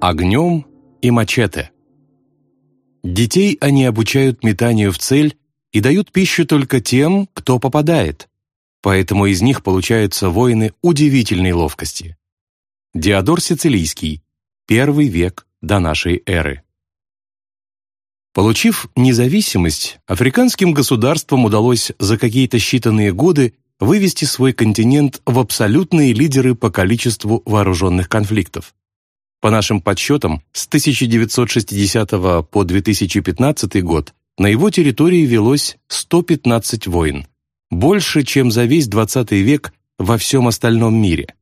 огнем и мачете. Детей они обучают метанию в цель и дают пищу только тем, кто попадает, поэтому из них получаются воины удивительной ловкости. Диодор Сицилийский, первый век до нашей эры. Получив независимость, африканским государствам удалось за какие-то считанные годы вывести свой континент в абсолютные лидеры по количеству вооруженных конфликтов. По нашим подсчетам, с 1960 по 2015 год на его территории велось 115 войн, больше, чем за весь XX век во всем остальном мире.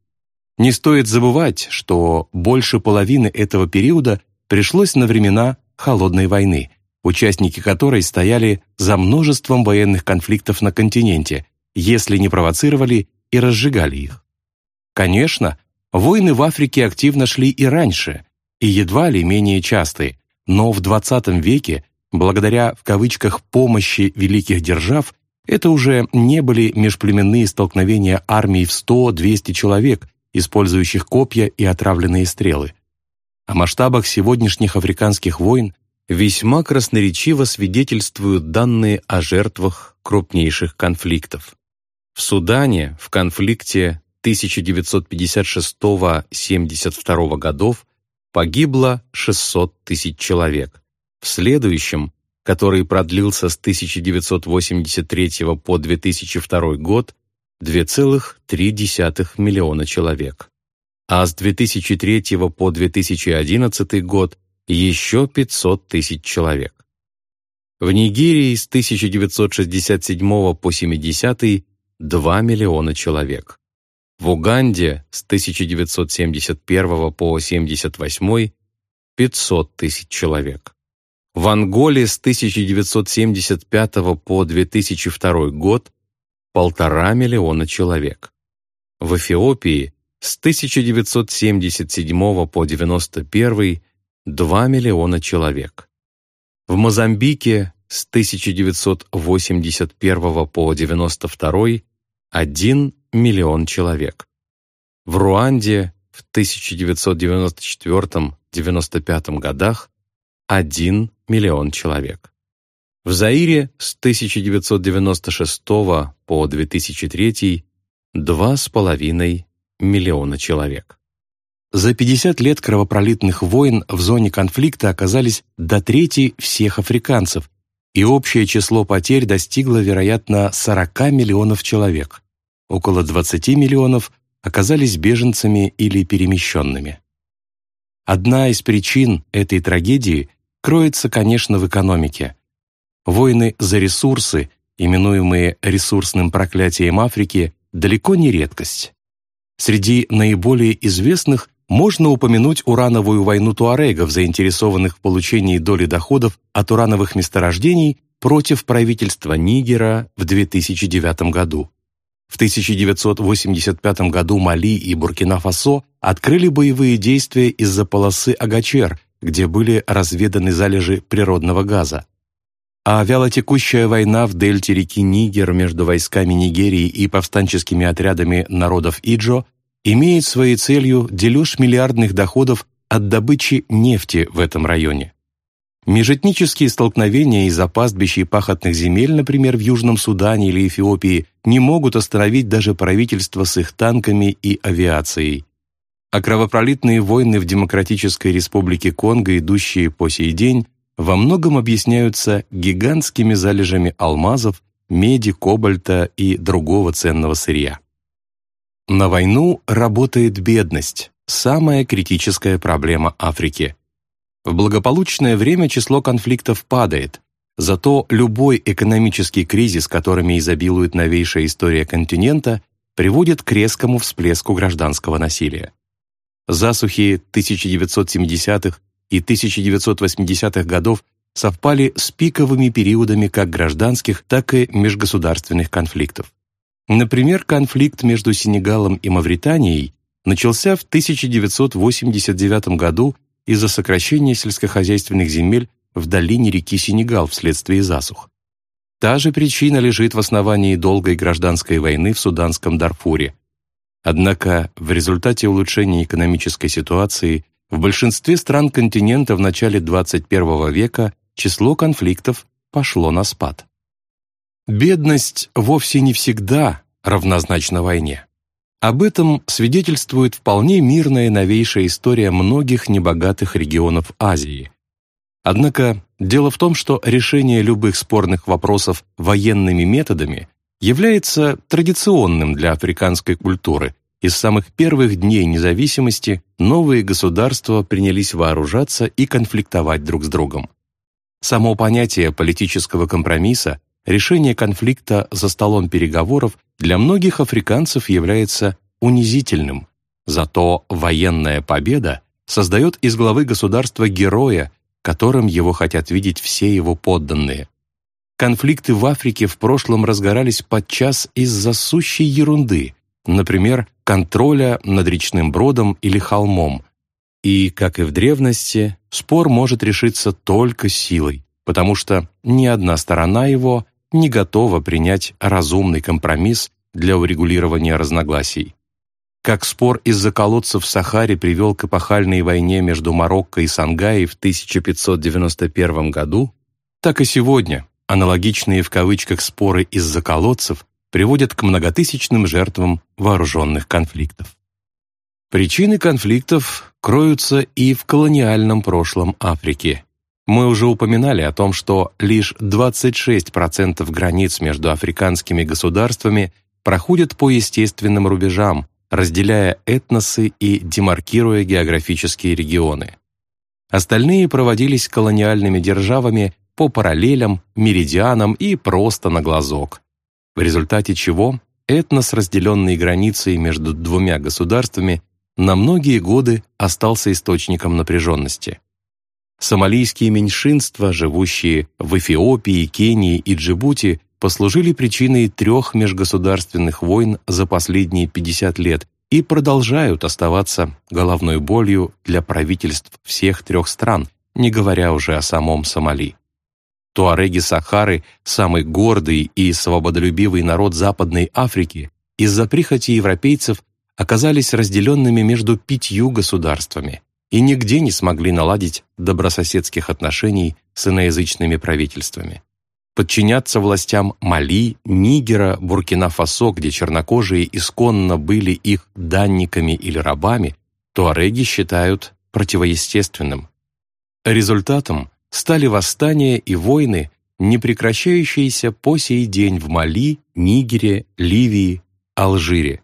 Не стоит забывать, что больше половины этого периода пришлось на времена Холодной войны, участники которой стояли за множеством военных конфликтов на континенте, если не провоцировали и разжигали их. Конечно, войны в Африке активно шли и раньше, и едва ли менее частые, но в XX веке, благодаря в кавычках «помощи великих держав», это уже не были межплеменные столкновения армий в 100-200 человек, использующих копья и отравленные стрелы. О масштабах сегодняшних африканских войн весьма красноречиво свидетельствуют данные о жертвах крупнейших конфликтов. В Судане в конфликте 1956-72 годов погибло 600 тысяч человек. В следующем, который продлился с 1983 по 2002 год, 2,3 миллиона человек. А с 2003 по 2011 год еще 500 тысяч человек. В Нигерии с 1967 по 70 2 миллиона человек. В Уганде с 1971 по 78 500 тысяч человек. В Анголе с 1975 по 2002 год полтора миллиона человек. В Эфиопии с 1977 по 91 2 миллиона человек. В Мозамбике с 1981 по 92 1 миллион человек. В Руанде в 1994-95 годах 1 миллион человек. В Заире с 1996 по 2003 2,5 миллиона человек. За 50 лет кровопролитных войн в зоне конфликта оказались до трети всех африканцев, и общее число потерь достигло, вероятно, 40 миллионов человек. Около 20 миллионов оказались беженцами или перемещенными. Одна из причин этой трагедии кроется, конечно, в экономике. Войны за ресурсы, именуемые ресурсным проклятием Африки, далеко не редкость. Среди наиболее известных можно упомянуть урановую войну туарегов, заинтересованных в получении доли доходов от урановых месторождений против правительства Нигера в 2009 году. В 1985 году Мали и Буркина-Фасо открыли боевые действия из-за полосы Агачер, где были разведаны залежи природного газа. А вялотекущая война в дельте реки Нигер между войсками Нигерии и повстанческими отрядами народов Иджо имеет своей целью дележ миллиардных доходов от добычи нефти в этом районе. Межэтнические столкновения из-за пастбищ и пахотных земель, например, в Южном Судане или Эфиопии, не могут остановить даже правительство с их танками и авиацией а кровопролитные войны в Демократической Республике Конго, идущие по сей день, во многом объясняются гигантскими залежами алмазов, меди, кобальта и другого ценного сырья. На войну работает бедность, самая критическая проблема Африки. В благополучное время число конфликтов падает, зато любой экономический кризис, которыми изобилует новейшая история континента, приводит к резкому всплеску гражданского насилия. Засухи 1970-х и 1980-х годов совпали с пиковыми периодами как гражданских, так и межгосударственных конфликтов. Например, конфликт между Сенегалом и Мавританией начался в 1989 году из-за сокращения сельскохозяйственных земель в долине реки Сенегал вследствие засух. Та же причина лежит в основании долгой гражданской войны в суданском Дарфуре, Однако в результате улучшения экономической ситуации в большинстве стран континента в начале 21 века число конфликтов пошло на спад. Бедность вовсе не всегда равнозначна войне. Об этом свидетельствует вполне мирная новейшая история многих небогатых регионов Азии. Однако дело в том, что решение любых спорных вопросов военными методами является традиционным для африканской культуры, и с самых первых дней независимости новые государства принялись вооружаться и конфликтовать друг с другом. Само понятие политического компромисса, решение конфликта за столом переговоров для многих африканцев является унизительным, зато военная победа создает из главы государства героя, которым его хотят видеть все его подданные. Конфликты в Африке в прошлом разгорались подчас из-за сущей ерунды, например, контроля над речным бродом или холмом. И, как и в древности, спор может решиться только силой, потому что ни одна сторона его не готова принять разумный компромисс для урегулирования разногласий. Как спор из-за колодцев в Сахаре привел к эпохальной войне между Марокко и Сангаей в 1591 году, так и сегодня аналогичные в кавычках споры из-за колодцев приводят к многотысячным жертвам вооруженных конфликтов. Причины конфликтов кроются и в колониальном прошлом Африки. Мы уже упоминали о том, что лишь 26% границ между африканскими государствами проходят по естественным рубежам, разделяя этносы и демаркируя географические регионы. Остальные проводились колониальными державами по параллелям, меридианам и просто на глазок, в результате чего этнос, разделенный границей между двумя государствами, на многие годы остался источником напряженности. Сомалийские меньшинства, живущие в Эфиопии, Кении и Джибути, послужили причиной трех межгосударственных войн за последние 50 лет и продолжают оставаться головной болью для правительств всех трех стран, не говоря уже о самом Сомали. Туареги Сахары, самый гордый и свободолюбивый народ Западной Африки, из-за прихоти европейцев оказались разделенными между пятью государствами и нигде не смогли наладить добрососедских отношений с иноязычными правительствами. Подчиняться властям Мали, Нигера, Буркина-Фасо, где чернокожие исконно были их данниками или рабами, туареги считают противоестественным. Результатом стали восстания и войны, не прекращающиеся по сей день в Мали, Нигере, Ливии, Алжире.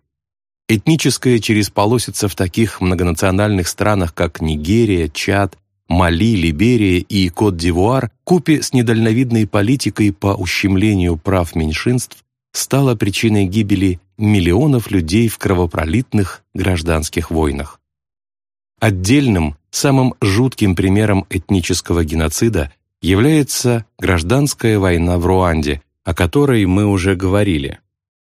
Этническая чересполосица в таких многонациональных странах, как Нигерия, Чад, Мали, Либерия и Кот-д'Ивуар, купе с недальновидной политикой по ущемлению прав меньшинств, стала причиной гибели миллионов людей в кровопролитных гражданских войнах. Отдельным, самым жутким примером этнического геноцида является гражданская война в Руанде, о которой мы уже говорили.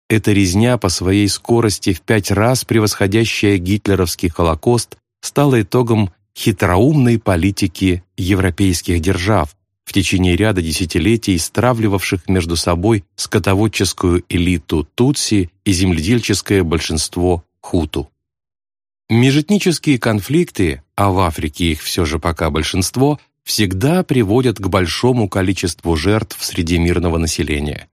Эта резня по своей скорости в пять раз превосходящая гитлеровский Холокост стала итогом хитроумной политики европейских держав, в течение ряда десятилетий стравливавших между собой скотоводческую элиту Тутси и земледельческое большинство Хуту. Межэтнические конфликты, а в Африке их все же пока большинство, всегда приводят к большому количеству жертв среди мирного населения.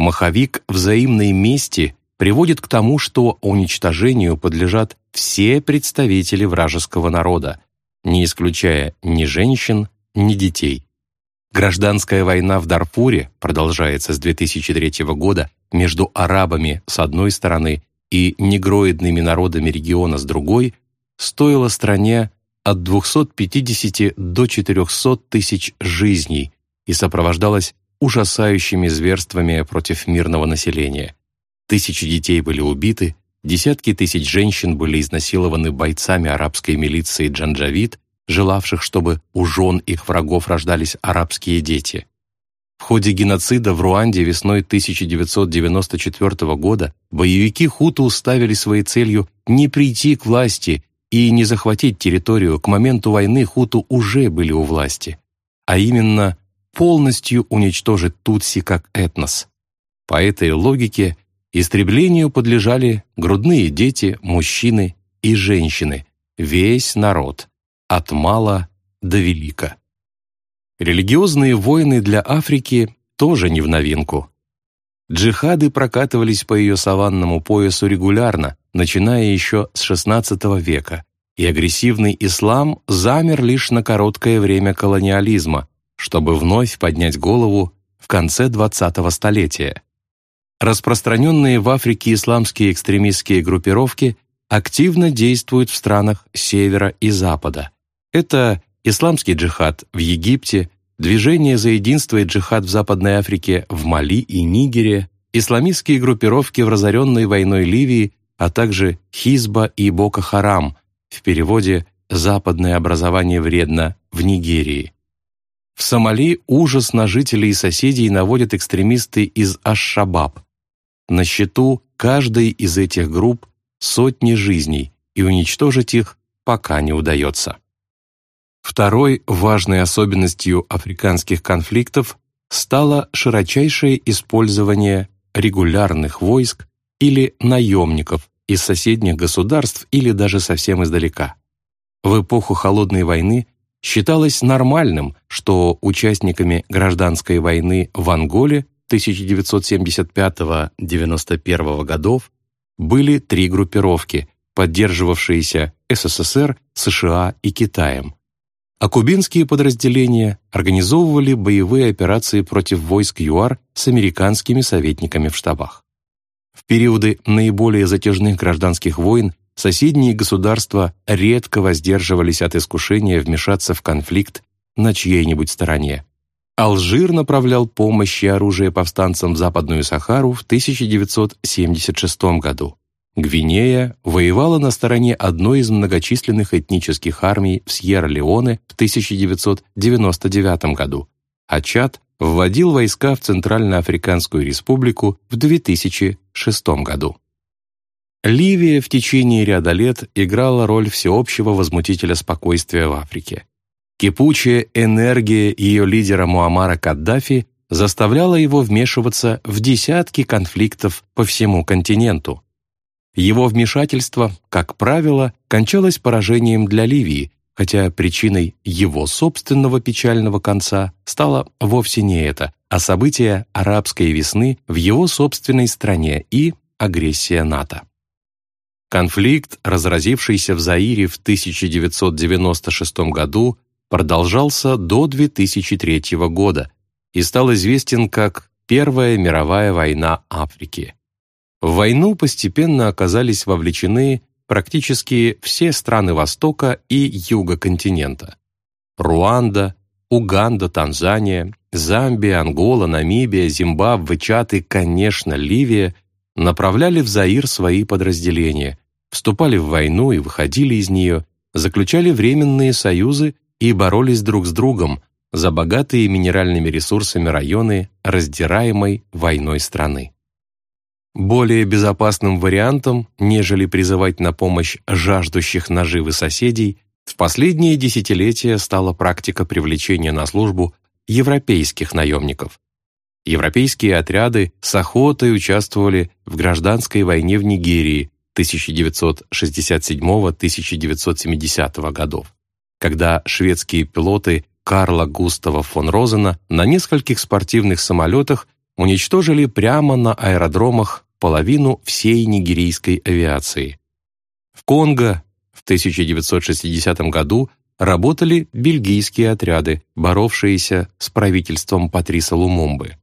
Маховик взаимной мести приводит к тому, что уничтожению подлежат все представители вражеского народа, не исключая ни женщин, ни детей. Гражданская война в Дарфуре продолжается с 2003 года между арабами с одной стороны и негроидными народами региона с другой стоило стране от 250 до 400 тысяч жизней и сопровождалось ужасающими зверствами против мирного населения. Тысячи детей были убиты, десятки тысяч женщин были изнасилованы бойцами арабской милиции Джанджавид, желавших, чтобы у жен их врагов рождались арабские дети. В ходе геноцида в Руанде весной 1994 года боевики хуту ставили своей целью не прийти к власти и не захватить территорию, к моменту войны хуту уже были у власти, а именно полностью уничтожить тутси как этнос. По этой логике истреблению подлежали грудные дети, мужчины и женщины, весь народ, от мала до велика. Религиозные войны для Африки тоже не в новинку. Джихады прокатывались по ее саванному поясу регулярно, начиная еще с XVI века, и агрессивный ислам замер лишь на короткое время колониализма, чтобы вновь поднять голову в конце XX столетия. Распространенные в Африке исламские экстремистские группировки активно действуют в странах Севера и Запада. Это исламский джихад в Египте, Движение за единство и джихад в Западной Африке, в Мали и Нигере, исламистские группировки в разоренной войной Ливии, а также Хизба и Боко-Харам, в переводе «западное образование вредно» в Нигерии. В Сомали ужас на жителей и соседей наводят экстремисты из Аш-Шабаб. На счету каждой из этих групп сотни жизней, и уничтожить их пока не удается. Второй важной особенностью африканских конфликтов стало широчайшее использование регулярных войск или наемников из соседних государств или даже совсем издалека. В эпоху Холодной войны считалось нормальным, что участниками гражданской войны в Анголе 1975-91 годов были три группировки, поддерживавшиеся СССР, США и Китаем – а кубинские подразделения организовывали боевые операции против войск ЮАР с американскими советниками в штабах. В периоды наиболее затяжных гражданских войн соседние государства редко воздерживались от искушения вмешаться в конфликт на чьей-нибудь стороне. Алжир направлял помощь и оружие повстанцам в Западную Сахару в 1976 году. Гвинея воевала на стороне одной из многочисленных этнических армий в Сьерра-Леоне в 1999 году, а Чад вводил войска в Центральноафриканскую республику в 2006 году. Ливия в течение ряда лет играла роль всеобщего возмутителя спокойствия в Африке. Кипучая энергия ее лидера Муаммара Каддафи заставляла его вмешиваться в десятки конфликтов по всему континенту, его вмешательство, как правило, кончалось поражением для Ливии, хотя причиной его собственного печального конца стало вовсе не это, а события арабской весны в его собственной стране и агрессия НАТО. Конфликт, разразившийся в Заире в 1996 году, продолжался до 2003 года и стал известен как Первая мировая война Африки. В войну постепенно оказались вовлечены практически все страны Востока и Юга континента. Руанда, Уганда, Танзания, Замбия, Ангола, Намибия, Зимбабве, Чад и, конечно, Ливия направляли в Заир свои подразделения, вступали в войну и выходили из нее, заключали временные союзы и боролись друг с другом за богатые минеральными ресурсами районы раздираемой войной страны. Более безопасным вариантом, нежели призывать на помощь жаждущих наживы соседей, в последние десятилетия стала практика привлечения на службу европейских наемников. Европейские отряды с охотой участвовали в гражданской войне в Нигерии 1967-1970 годов, когда шведские пилоты Карла Густава фон Розена на нескольких спортивных самолетах уничтожили прямо на аэродромах половину всей нигерийской авиации. В Конго в 1960 году работали бельгийские отряды, боровшиеся с правительством Патриса Лумумбы.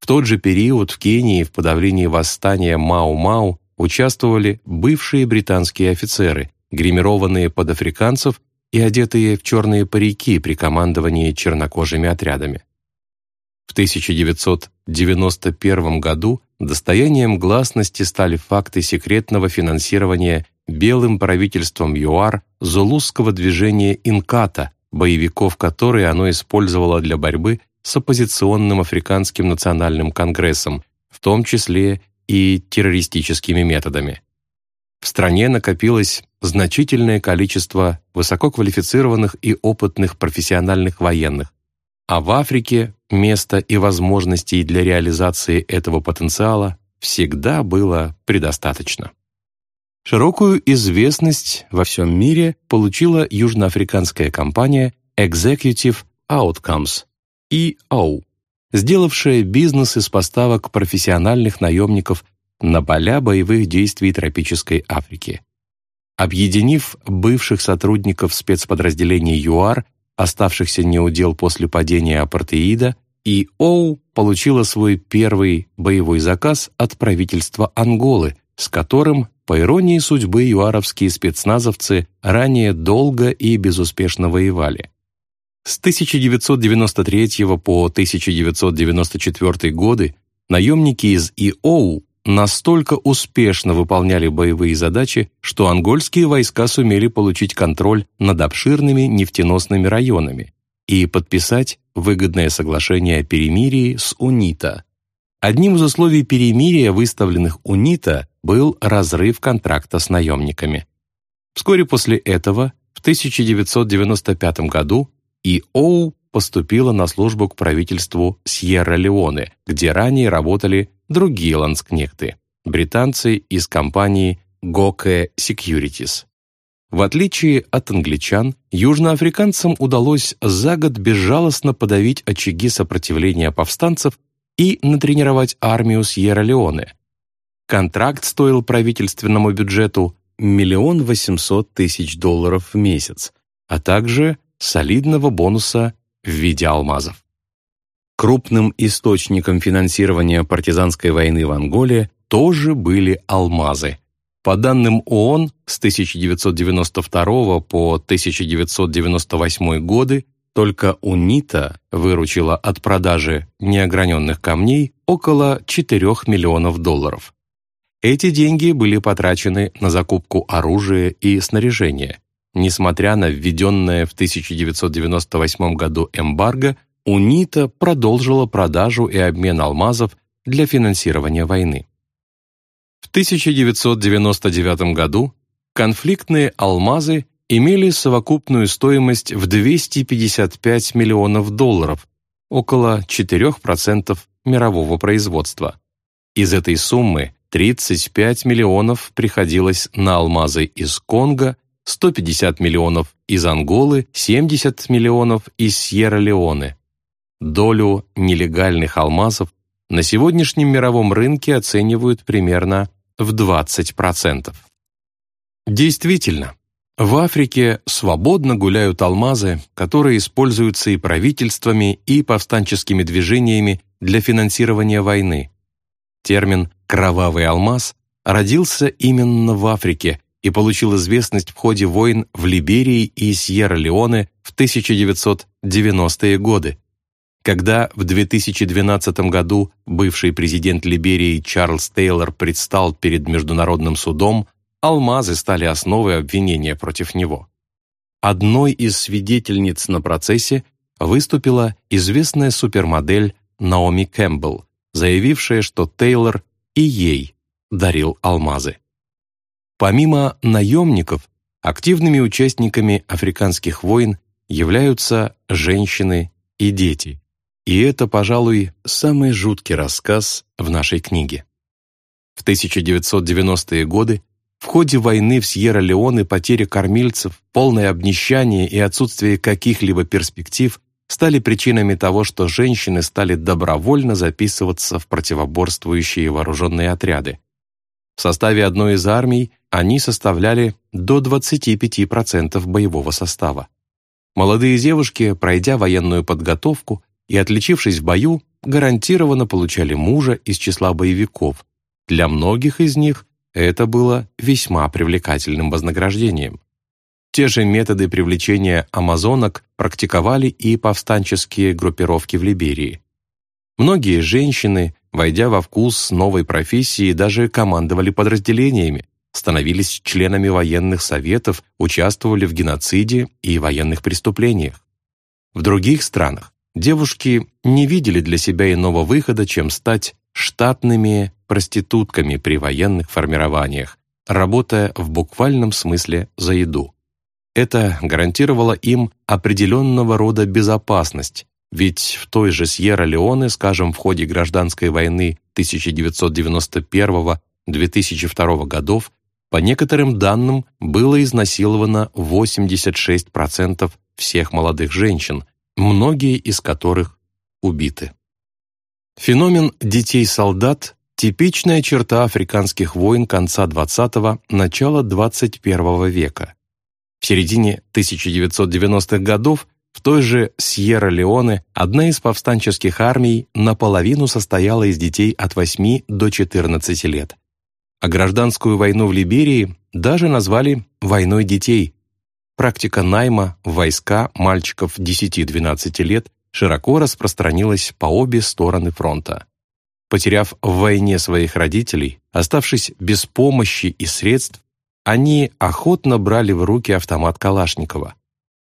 В тот же период в Кении в подавлении восстания Мау-Мау участвовали бывшие британские офицеры, гримированные под африканцев и одетые в черные парики при командовании чернокожими отрядами. В 1991 году достоянием гласности стали факты секретного финансирования белым правительством ЮАР зулусского движения Инката, боевиков которой оно использовало для борьбы с оппозиционным Африканским национальным конгрессом, в том числе и террористическими методами. В стране накопилось значительное количество высококвалифицированных и опытных профессиональных военных, а в Африке места и возможностей для реализации этого потенциала всегда было предостаточно. Широкую известность во всем мире получила южноафриканская компания Executive Outcomes, EO, сделавшая бизнес из поставок профессиональных наемников на поля боевых действий тропической Африки. Объединив бывших сотрудников спецподразделений ЮАР, оставшихся неудел после падения апартеида, и ОУ получила свой первый боевой заказ от правительства Анголы, с которым, по иронии судьбы, юаровские спецназовцы ранее долго и безуспешно воевали. С 1993 по 1994 годы наемники из ИОУ настолько успешно выполняли боевые задачи, что ангольские войска сумели получить контроль над обширными нефтеносными районами и подписать выгодное соглашение о перемирии с УНИТА. Одним из условий перемирия, выставленных УНИТА, был разрыв контракта с наемниками. Вскоре после этого, в 1995 году, ИОУ поступила на службу к правительству Сьерра-Леоне, где ранее работали другие ланскнехты, британцы из компании Goke Securities. В отличие от англичан, южноафриканцам удалось за год безжалостно подавить очаги сопротивления повстанцев и натренировать армию Сьерра-Леоне. Контракт стоил правительственному бюджету миллион восемьсот тысяч долларов в месяц, а также солидного бонуса в виде алмазов. Крупным источником финансирования партизанской войны в Анголе тоже были алмазы. По данным ООН, с 1992 по 1998 годы только УНИТА выручила от продажи неограненных камней около 4 миллионов долларов. Эти деньги были потрачены на закупку оружия и снаряжения. Несмотря на введенное в 1998 году эмбарго, УНИТА продолжила продажу и обмен алмазов для финансирования войны. В 1999 году конфликтные алмазы имели совокупную стоимость в 255 миллионов долларов, около 4% мирового производства. Из этой суммы 35 миллионов приходилось на алмазы из Конго, 150 миллионов из Анголы, 70 миллионов из Сьерра-Леоне. Долю нелегальных алмазов на сегодняшнем мировом рынке оценивают примерно в 20%. Действительно, в Африке свободно гуляют алмазы, которые используются и правительствами, и повстанческими движениями для финансирования войны. Термин «кровавый алмаз» родился именно в Африке и получил известность в ходе войн в Либерии и Сьерра-Леоне в 1990-е годы, когда в 2012 году бывший президент Либерии Чарльз Тейлор предстал перед Международным судом, алмазы стали основой обвинения против него. Одной из свидетельниц на процессе выступила известная супермодель Наоми Кэмпбелл, заявившая, что Тейлор и ей дарил алмазы. Помимо наемников, активными участниками африканских войн являются женщины и дети. И это, пожалуй, самый жуткий рассказ в нашей книге. В 1990-е годы в ходе войны в Сьерра-Леоне потеря кормильцев, полное обнищание и отсутствие каких-либо перспектив стали причинами того, что женщины стали добровольно записываться в противоборствующие вооруженные отряды. В составе одной из армий они составляли до 25% боевого состава. Молодые девушки, пройдя военную подготовку и отличившись в бою, гарантированно получали мужа из числа боевиков. Для многих из них это было весьма привлекательным вознаграждением. Те же методы привлечения амазонок практиковали и повстанческие группировки в Либерии. Многие женщины, войдя во вкус новой профессии, даже командовали подразделениями, становились членами военных советов, участвовали в геноциде и военных преступлениях. В других странах девушки не видели для себя иного выхода, чем стать штатными проститутками при военных формированиях, работая в буквальном смысле за еду. Это гарантировало им определенного рода безопасность, ведь в той же Сьерра-Леоне, скажем, в ходе гражданской войны 1991-2002 годов, По некоторым данным, было изнасиловано 86% всех молодых женщин, многие из которых убиты. Феномен детей-солдат – типичная черта африканских войн конца XX – начала XXI века. В середине 1990-х годов в той же Сьерра-Леоне одна из повстанческих армий наполовину состояла из детей от 8 до 14 лет. А гражданскую войну в Либерии даже назвали «войной детей». Практика найма войска мальчиков 10-12 лет широко распространилась по обе стороны фронта. Потеряв в войне своих родителей, оставшись без помощи и средств, они охотно брали в руки автомат Калашникова.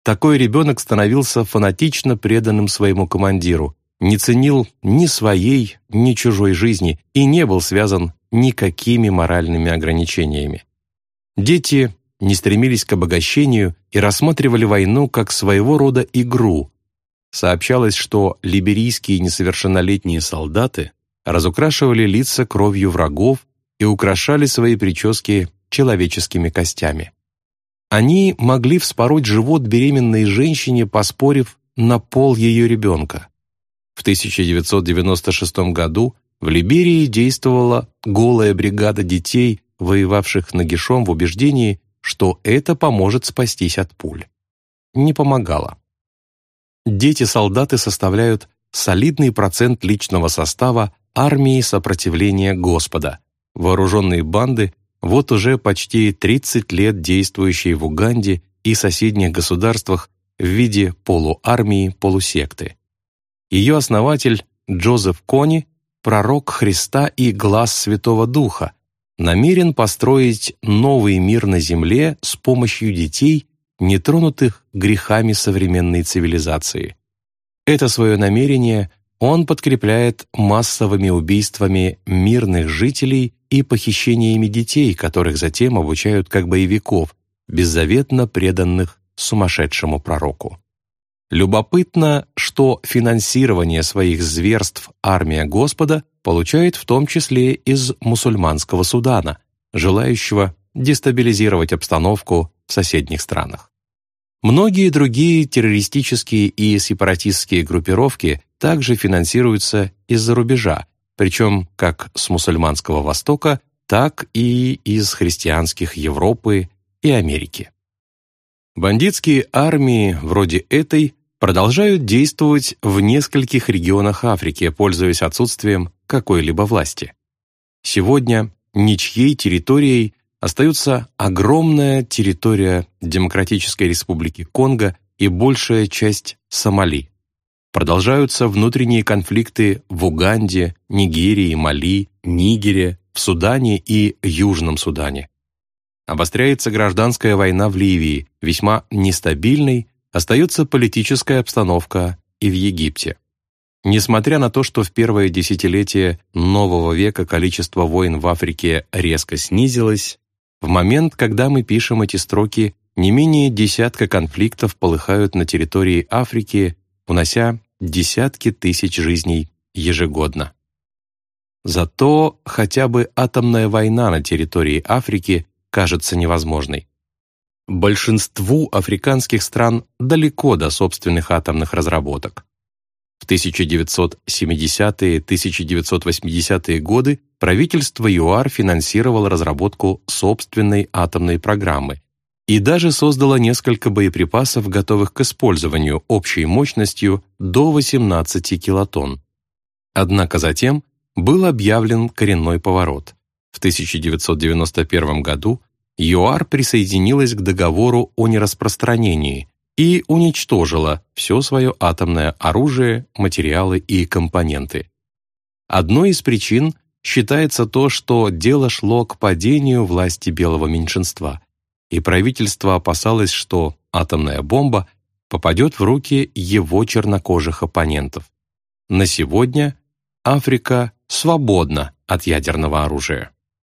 Такой ребенок становился фанатично преданным своему командиру, не ценил ни своей, ни чужой жизни и не был связан никакими моральными ограничениями. Дети не стремились к обогащению и рассматривали войну как своего рода игру. Сообщалось, что либерийские несовершеннолетние солдаты разукрашивали лица кровью врагов и украшали свои прически человеческими костями. Они могли вспороть живот беременной женщине, поспорив на пол ее ребенка. В 1996 году в Либерии действовала голая бригада детей, воевавших нагишом в убеждении, что это поможет спастись от пуль. Не помогало. Дети-солдаты составляют солидный процент личного состава армии сопротивления Господа, вооруженные банды, вот уже почти 30 лет действующие в Уганде и соседних государствах в виде полуармии-полусекты. Ее основатель Джозеф Кони, пророк Христа и глаз Святого Духа, намерен построить новый мир на земле с помощью детей, нетронутых грехами современной цивилизации. Это свое намерение он подкрепляет массовыми убийствами мирных жителей и похищениями детей, которых затем обучают как боевиков, беззаветно преданных сумасшедшему пророку. Любопытно, что финансирование своих зверств армия Господа получает в том числе из мусульманского Судана, желающего дестабилизировать обстановку в соседних странах. Многие другие террористические и сепаратистские группировки также финансируются из-за рубежа, причем как с мусульманского Востока, так и из христианских Европы и Америки. Бандитские армии вроде этой продолжают действовать в нескольких регионах Африки, пользуясь отсутствием какой-либо власти. Сегодня ничьей территорией остается огромная территория Демократической Республики Конго и большая часть Сомали. Продолжаются внутренние конфликты в Уганде, Нигерии, Мали, Нигере, в Судане и Южном Судане. Обостряется гражданская война в Ливии, весьма нестабильной остается политическая обстановка и в Египте. Несмотря на то, что в первое десятилетие нового века количество войн в Африке резко снизилось, в момент, когда мы пишем эти строки, не менее десятка конфликтов полыхают на территории Африки унося десятки тысяч жизней ежегодно. Зато хотя бы атомная война на территории Африки кажется невозможной. Большинству африканских стран далеко до собственных атомных разработок. В 1970-1980-е годы правительство ЮАР финансировало разработку собственной атомной программы, и даже создала несколько боеприпасов, готовых к использованию общей мощностью до 18 килотонн. Однако затем был объявлен коренной поворот. В 1991 году ЮАР присоединилась к договору о нераспространении и уничтожила все свое атомное оружие, материалы и компоненты. Одной из причин считается то, что дело шло к падению власти белого меньшинства – и правительство опасалось, что атомная бомба попадет в руки его чернокожих оппонентов. На сегодня Африка свободна от ядерного оружия.